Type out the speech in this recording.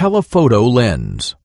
telephoto lens.